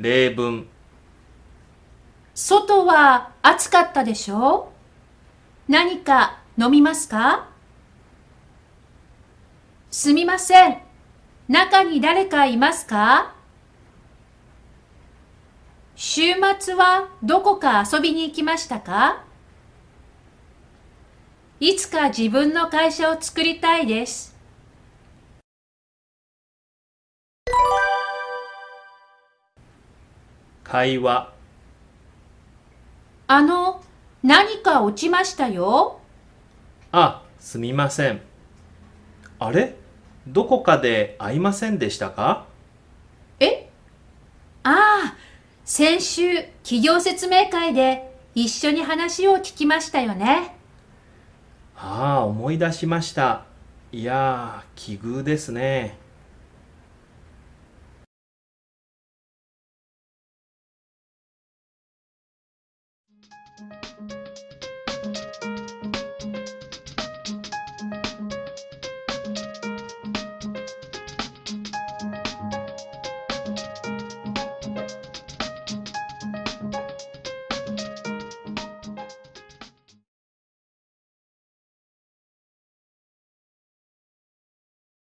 例文。外は暑かったでしょ？う何か飲みますか？すみません。中に誰かいますか？週末はどこか遊びに行きましたか？いつか自分の会社を作りたいです。会話あの、何か落ちましたよ？あ、すみません。あれ？どこかで会いませんでしたか？え？ああ、先週企業説明会で一緒に話を聞きましたよね。ああ、思い出しました。いやー、奇遇ですね。